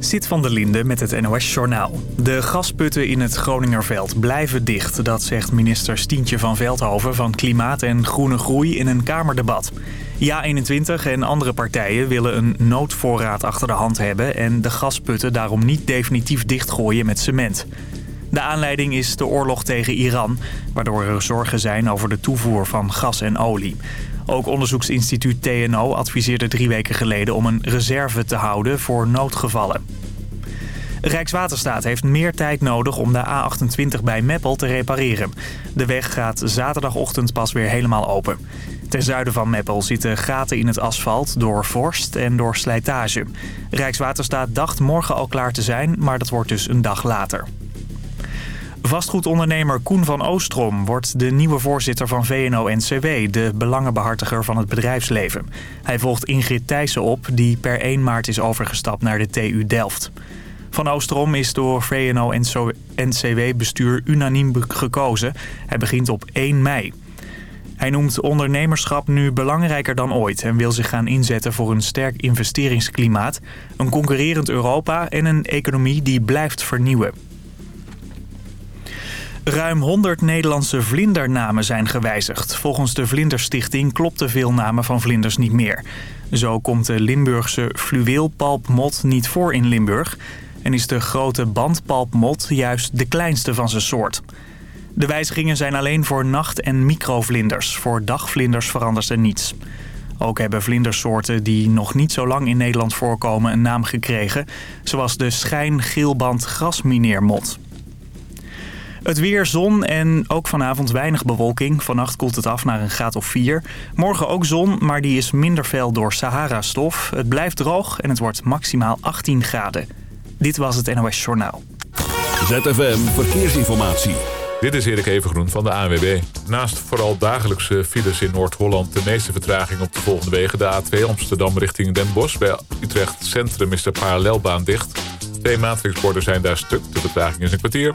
Zit van der Linde met het NOS-journaal. De gasputten in het Groningerveld blijven dicht. Dat zegt minister Stientje van Veldhoven van Klimaat en Groene Groei in een Kamerdebat. Ja21 en andere partijen willen een noodvoorraad achter de hand hebben... en de gasputten daarom niet definitief dichtgooien met cement. De aanleiding is de oorlog tegen Iran... waardoor er zorgen zijn over de toevoer van gas en olie. Ook onderzoeksinstituut TNO adviseerde drie weken geleden om een reserve te houden voor noodgevallen. Rijkswaterstaat heeft meer tijd nodig om de A28 bij Meppel te repareren. De weg gaat zaterdagochtend pas weer helemaal open. Ten zuiden van Meppel zitten gaten in het asfalt door vorst en door slijtage. Rijkswaterstaat dacht morgen al klaar te zijn, maar dat wordt dus een dag later. Vastgoedondernemer Koen van Oostrom wordt de nieuwe voorzitter van VNO-NCW, de belangenbehartiger van het bedrijfsleven. Hij volgt Ingrid Thijssen op, die per 1 maart is overgestapt naar de TU Delft. Van Oostrom is door VNO-NCW-bestuur unaniem gekozen. Hij begint op 1 mei. Hij noemt ondernemerschap nu belangrijker dan ooit... en wil zich gaan inzetten voor een sterk investeringsklimaat... een concurrerend Europa en een economie die blijft vernieuwen. Ruim 100 Nederlandse vlindernamen zijn gewijzigd. Volgens de Vlinderstichting klopten veel namen van vlinders niet meer. Zo komt de Limburgse fluweelpalpmot niet voor in Limburg... en is de grote bandpalpmot juist de kleinste van zijn soort. De wijzigingen zijn alleen voor nacht- en microvlinders. Voor dagvlinders verandert er niets. Ook hebben vlindersoorten die nog niet zo lang in Nederland voorkomen een naam gekregen... zoals de schijngeelband grasmineermot. Het weer, zon en ook vanavond weinig bewolking. Vannacht koelt het af naar een graad of 4. Morgen ook zon, maar die is minder fel door Sahara-stof. Het blijft droog en het wordt maximaal 18 graden. Dit was het NOS Journaal. ZFM Verkeersinformatie. Dit is Erik Evengroen van de ANWB. Naast vooral dagelijkse files in Noord-Holland... de meeste vertraging op de volgende wegen. De A2 Amsterdam richting Den Bosch. Bij Utrecht Centrum is de parallelbaan dicht. Twee maatregelsborden zijn daar stuk. De vertraging is een kwartier.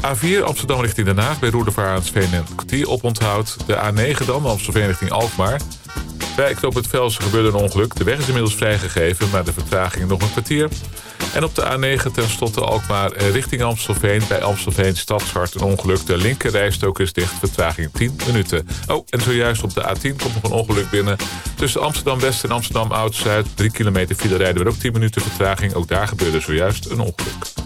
A4 Amsterdam richting Den Haag bij Roedevaartsveen en kwartier op onthoud. De A9 dan Amstelveen richting Alkmaar. Bij Knoop het Velsen gebeurde een ongeluk. De weg is inmiddels vrijgegeven, maar de vertraging nog een kwartier. En op de A9 ten slotte Alkmaar richting Amstelveen. Bij Amstelveen Stadshart een ongeluk. De linker rijstok is dicht, vertraging 10 minuten. Oh, en zojuist op de A10 komt nog een ongeluk binnen. Tussen Amsterdam West en Amsterdam Oud-Zuid. 3 kilometer file rijden we ook 10 minuten vertraging. Ook daar gebeurde zojuist een ongeluk.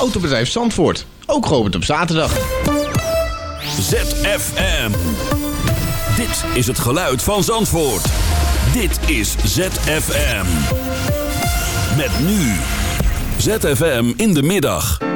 Autobedrijf Zandvoort. Ook geopend op zaterdag. ZFM. Dit is het geluid van Zandvoort. Dit is ZFM. Met nu. ZFM in de middag.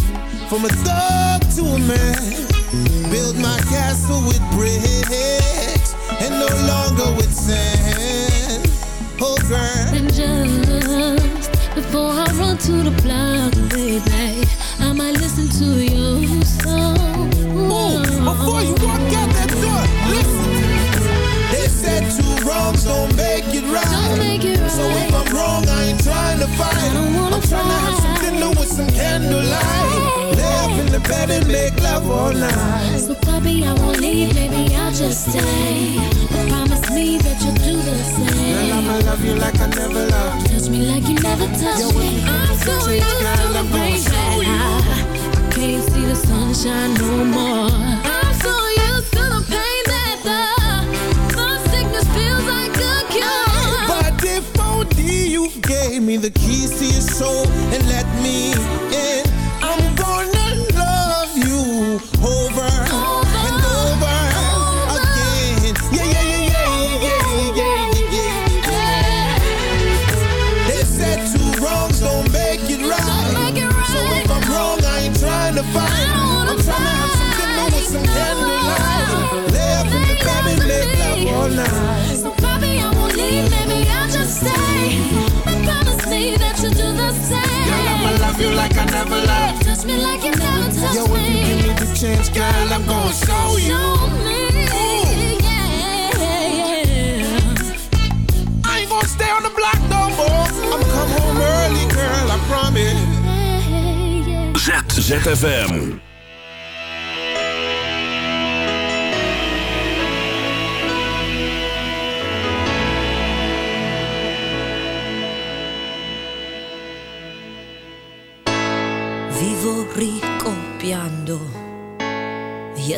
from a thug to a man. Build my castle with bricks and no longer with sand. Oh, girl. And just before I run to the block, baby, I might listen to your song. Ooh, before you walk out that door, listen. They said two wrongs don't make it right. Don't make it So if. I'm wrong, I don't wanna I'm trying to have some dinner with some candlelight. Lay up in the bed and make love all night. So, baby, I won't leave, maybe I'll just stay. But promise me that you'll do the same Girl, I'ma love you like I never loved. Touch me like you never touched Yo, me. I'm so used to the rain. I can't see the sunshine no more. Gave me the keys to your soul and let me chance, girl, I'm gonna show you. Show me, yeah, yeah. I ain't gonna stay on the block no more. I'ma come home early, girl, I promise. Z, ZFM.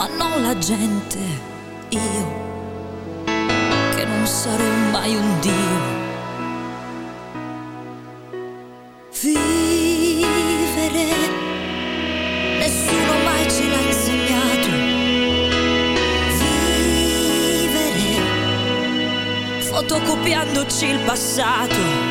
ma non la gente. Io che non sarò mai un dio. Vivere, nessuno mai ce l'ha insegnato. Vivere, fotocopiandoci il passato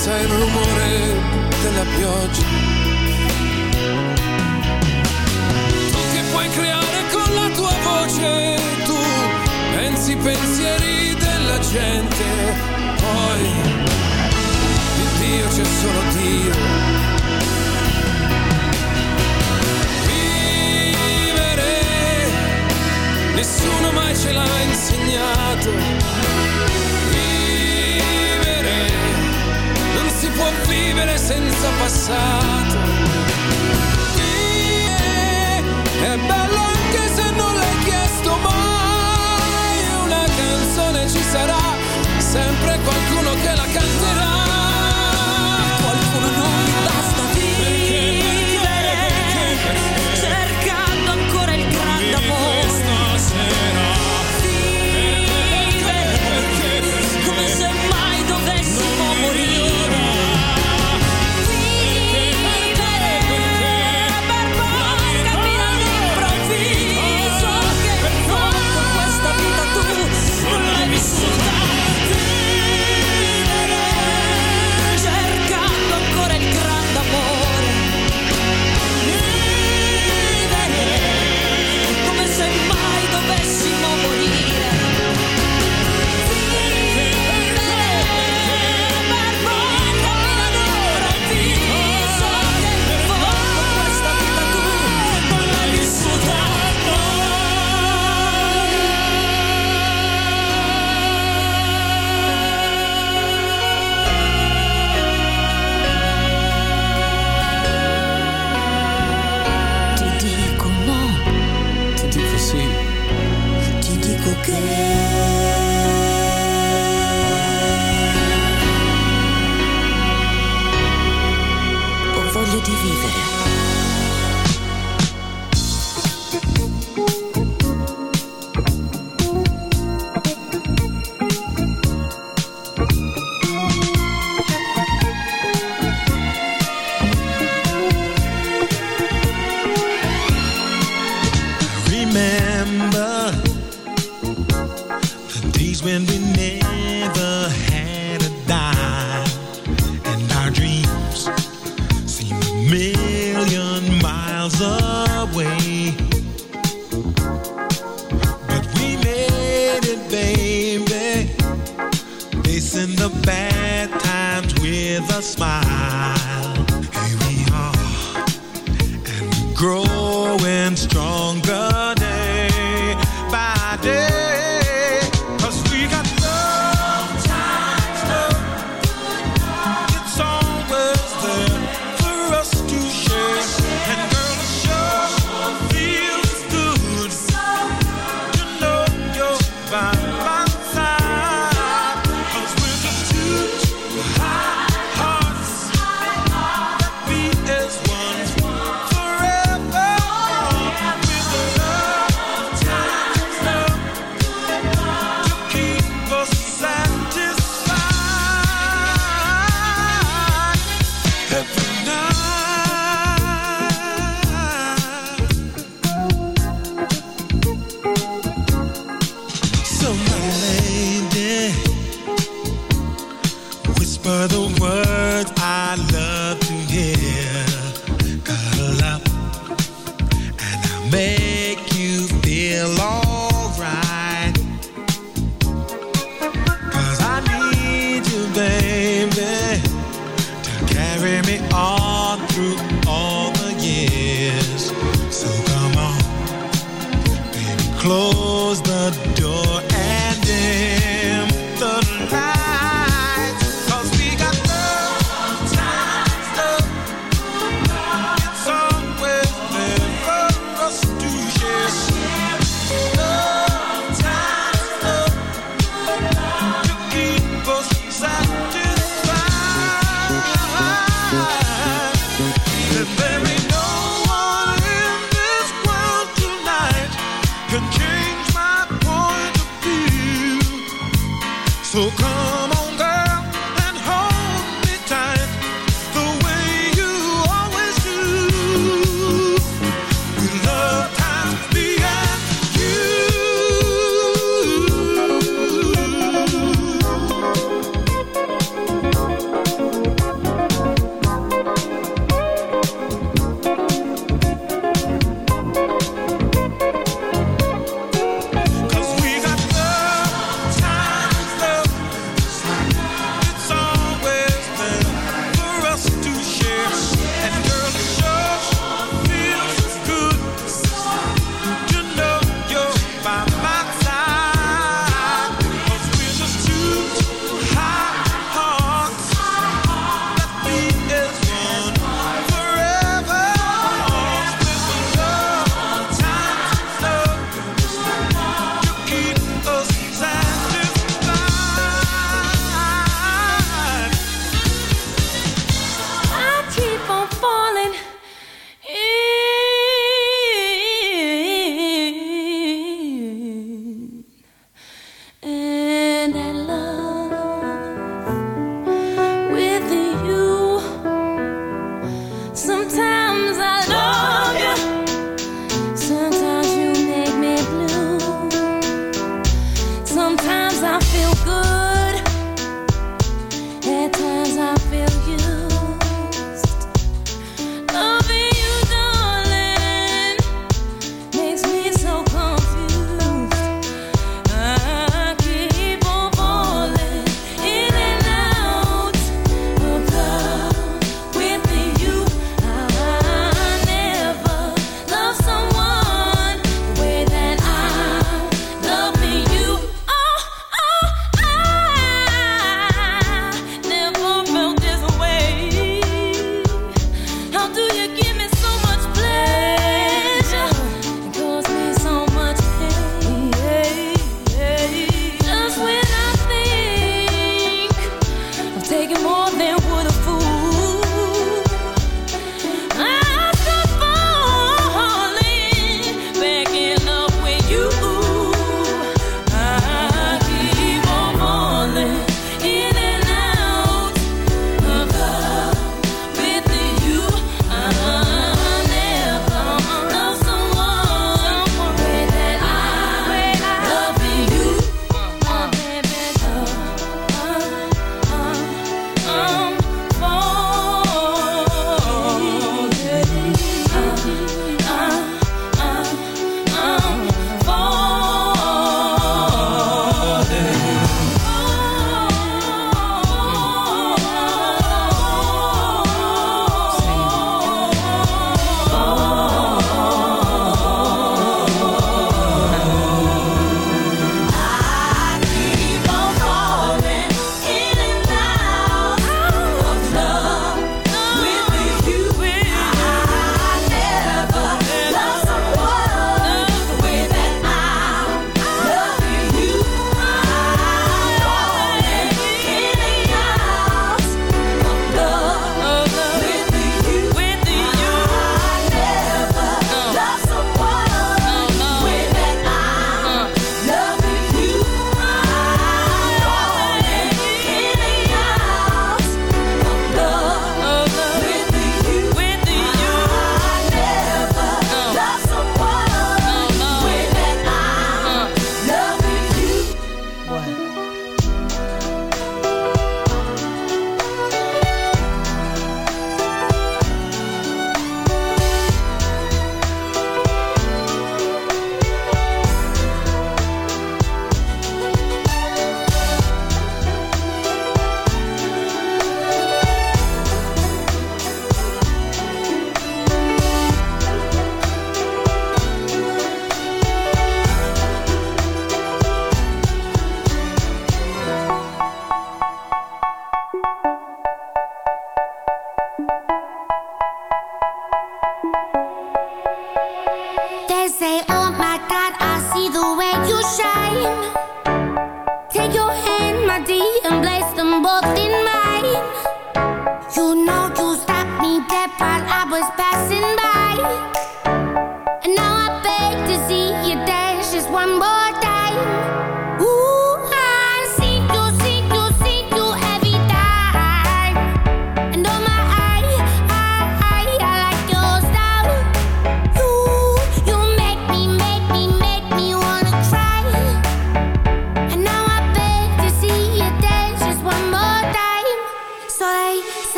passa il rumore della pioggia. Tu che puoi creare con la tua voce, tu pensi i pensieri della gente, poi il Dio c'è solo Dio. Vivere, nessuno mai ce l'ha insegnato può vivere senza passato. E è bello anche se non l'hai chiesto mai, una canzone ci sarà, sempre qualcuno che la canterà.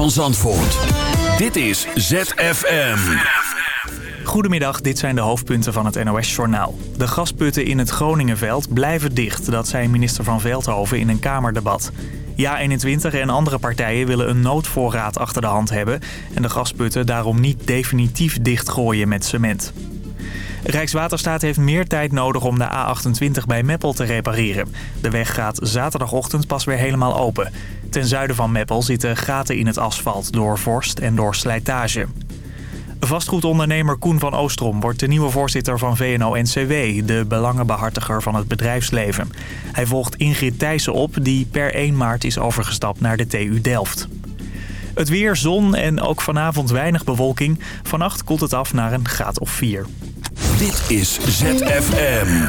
Van Zandvoort. Dit is ZFM. Goedemiddag, dit zijn de hoofdpunten van het NOS-journaal. De gasputten in het Groningenveld blijven dicht. Dat zei minister van Veldhoven in een Kamerdebat. Ja21 en andere partijen willen een noodvoorraad achter de hand hebben... en de gasputten daarom niet definitief dichtgooien met cement. Rijkswaterstaat heeft meer tijd nodig om de A28 bij Meppel te repareren. De weg gaat zaterdagochtend pas weer helemaal open. Ten zuiden van Meppel zitten gaten in het asfalt door vorst en door slijtage. Vastgoedondernemer Koen van Oostrom wordt de nieuwe voorzitter van VNO-NCW... de belangenbehartiger van het bedrijfsleven. Hij volgt Ingrid Thijssen op, die per 1 maart is overgestapt naar de TU Delft. Het weer, zon en ook vanavond weinig bewolking. Vannacht koelt het af naar een graad of 4. Dit is ZFM.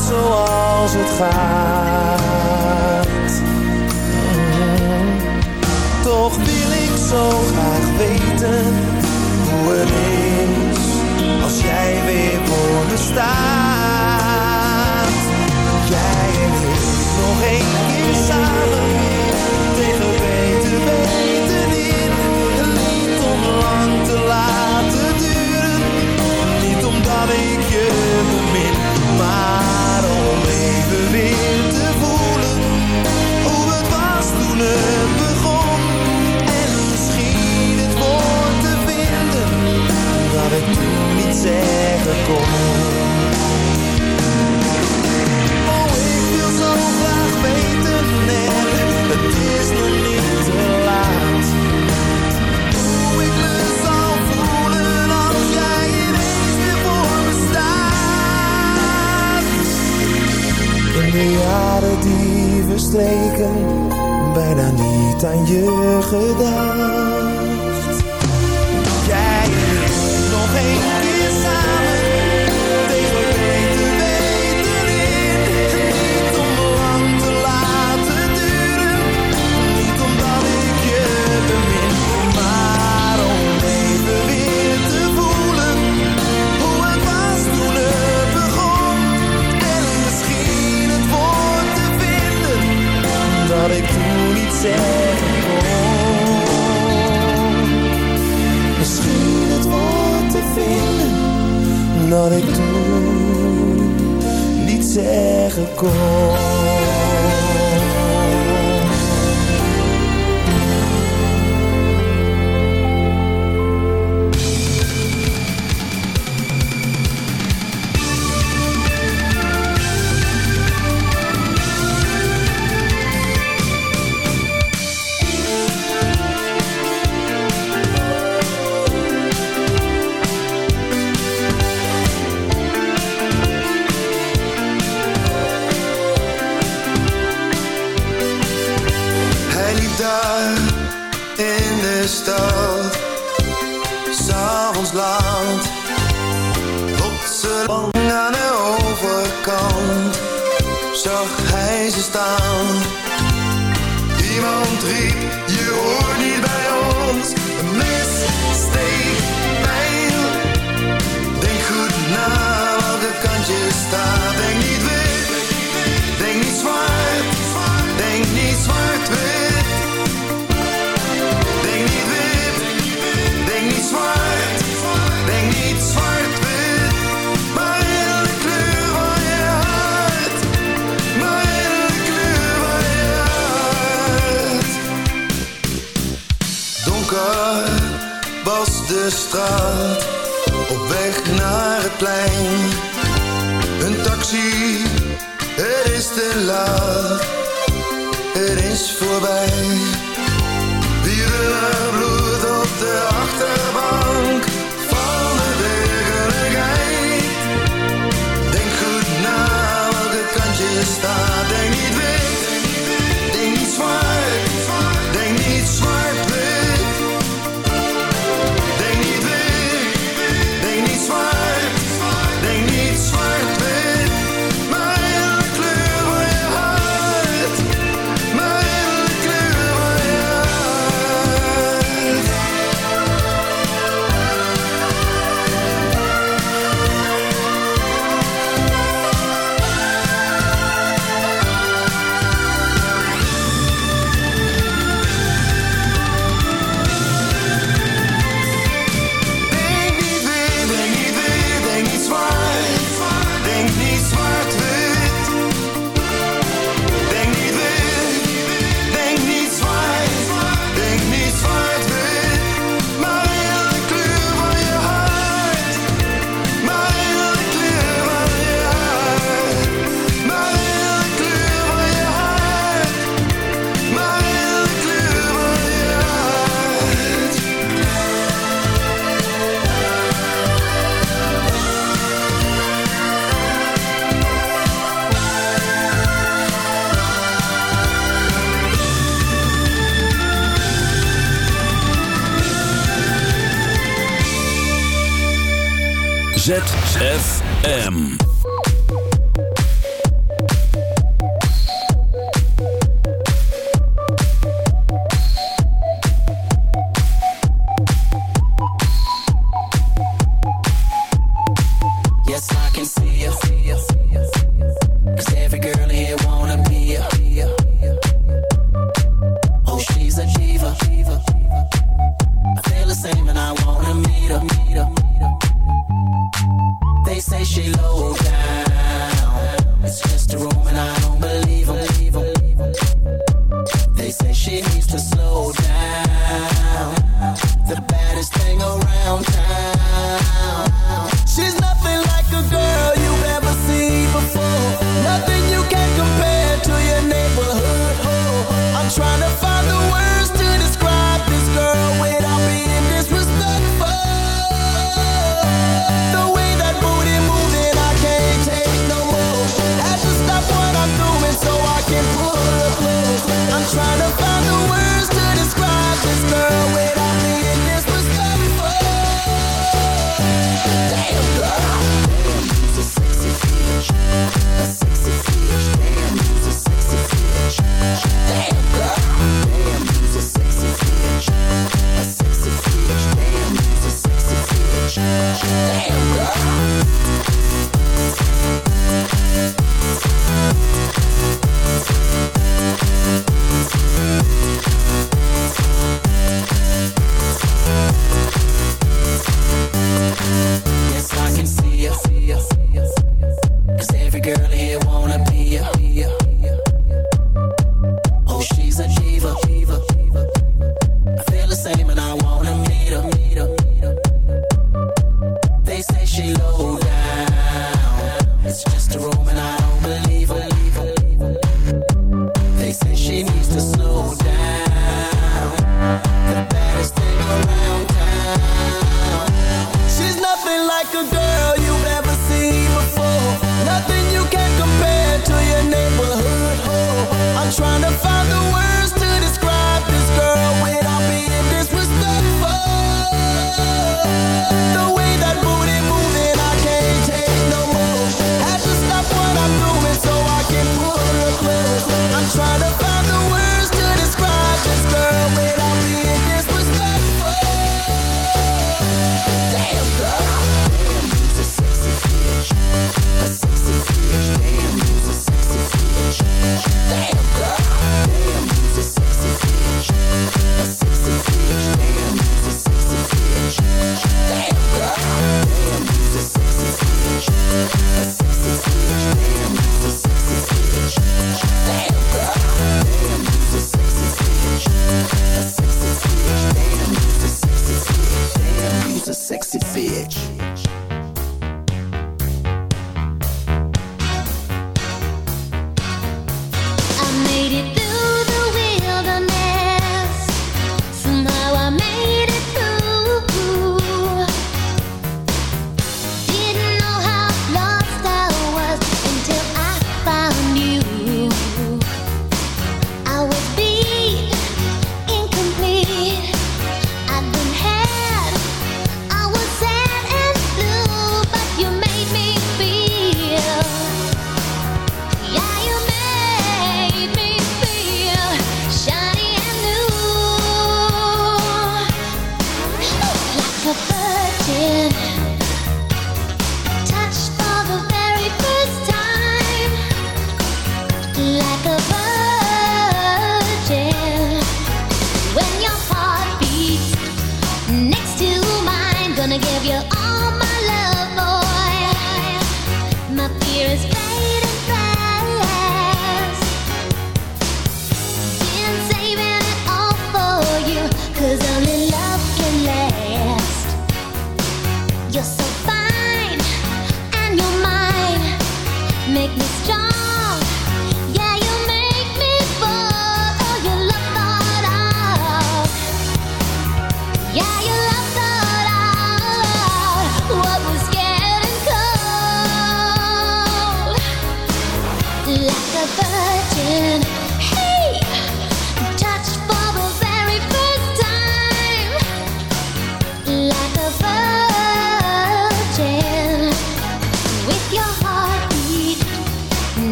zoals het gaat. Toch wil ik zo graag weten hoe het is als jij weer voor me staat. Jij en ik nog één keer samen tegen beter weten in. Niet om lang te laten duren, niet omdat ik je bemin, zeggen kon. Oh, ik wil zo graag je gedacht. Straat. Op weg naar het plein. Een taxi, het is te laat. Het is voorbij. Wielen bloed op de achterbaan.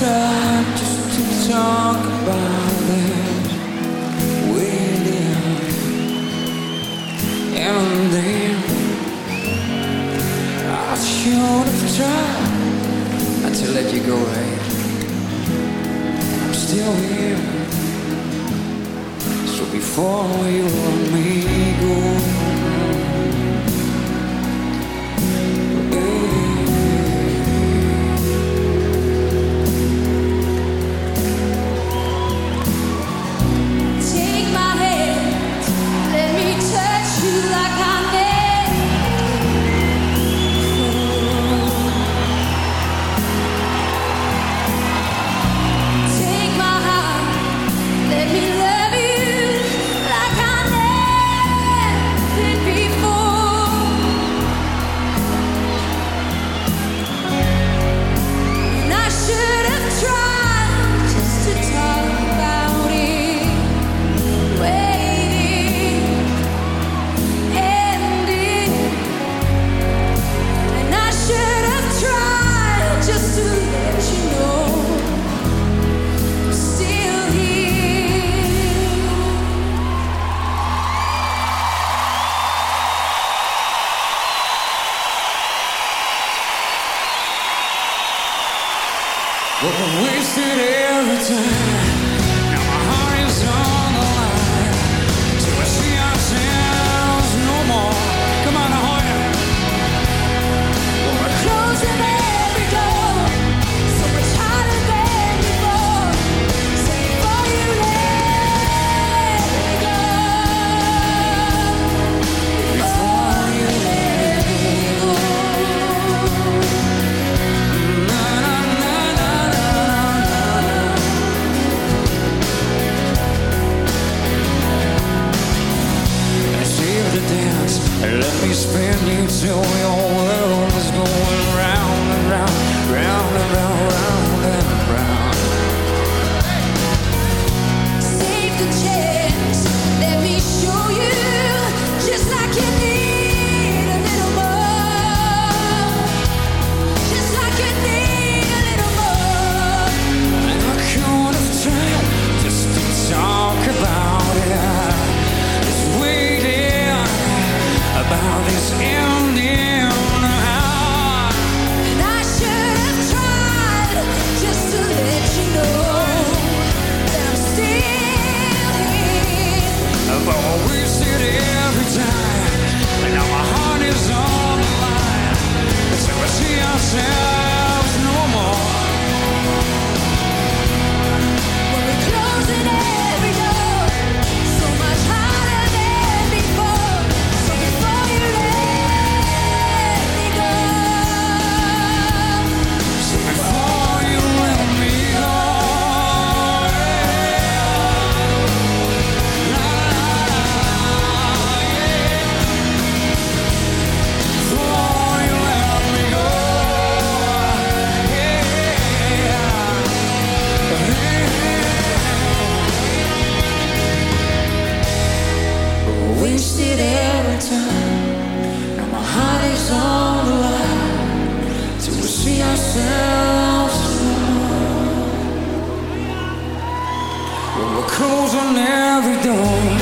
just to talk about it And then I should have tried to let you go. I'm still here. So before you let me go wasted every time. Now my heart is on the line till we see ourselves through. When we're closing every door.